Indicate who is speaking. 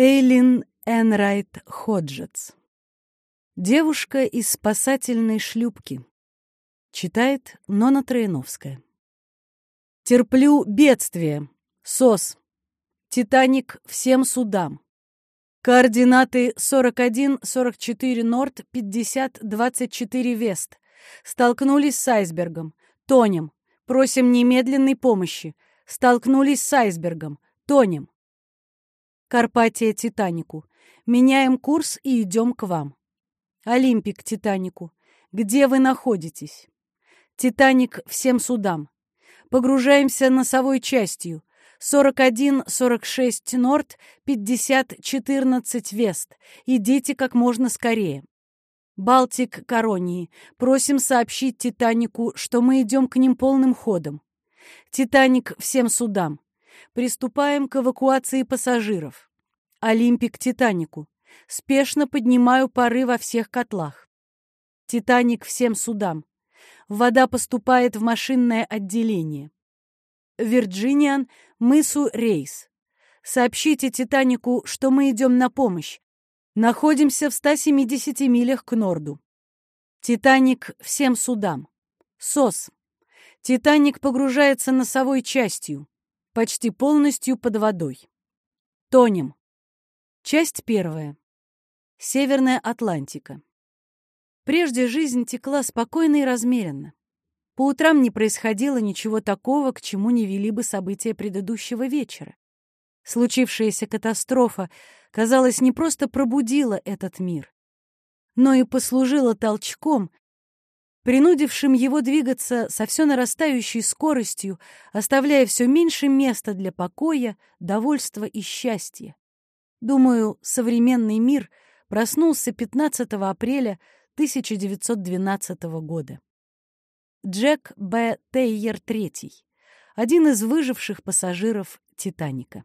Speaker 1: Эйлин Энрайт Ходжетс. Девушка из спасательной шлюпки. Читает Нона Трояновская. Терплю бедствие. СОС. Титаник всем судам. Координаты 41-44 Норд, 50-24 Вест. Столкнулись с айсбергом. Тонем. Просим немедленной помощи. Столкнулись с айсбергом. Тонем. Карпатия Титанику. Меняем курс и идем к вам. Олимпик Титанику. Где вы находитесь? Титаник всем судам. Погружаемся носовой частью. 41-46 Норд, 50-14 Вест. Идите как можно скорее. Балтик Коронии. Просим сообщить Титанику, что мы идем к ним полным ходом. Титаник всем судам. Приступаем к эвакуации пассажиров. Олимпик Титанику. Спешно поднимаю пары во всех котлах. Титаник всем судам. Вода поступает в машинное отделение. Вирджиниан, мысу Рейс. Сообщите Титанику, что мы идем на помощь. Находимся в 170 милях к Норду. Титаник всем судам. СОС. Титаник погружается носовой частью почти полностью под водой. Тонем. Часть первая. Северная Атлантика. Прежде жизнь текла спокойно и размеренно. По утрам не происходило ничего такого, к чему не вели бы события предыдущего вечера. Случившаяся катастрофа, казалось, не просто пробудила этот мир, но и послужила толчком, принудившим его двигаться со все нарастающей скоростью, оставляя все меньше места для покоя, довольства и счастья. Думаю, современный мир проснулся 15 апреля 1912 года. Джек Б. Тейер III, один из выживших пассажиров «Титаника».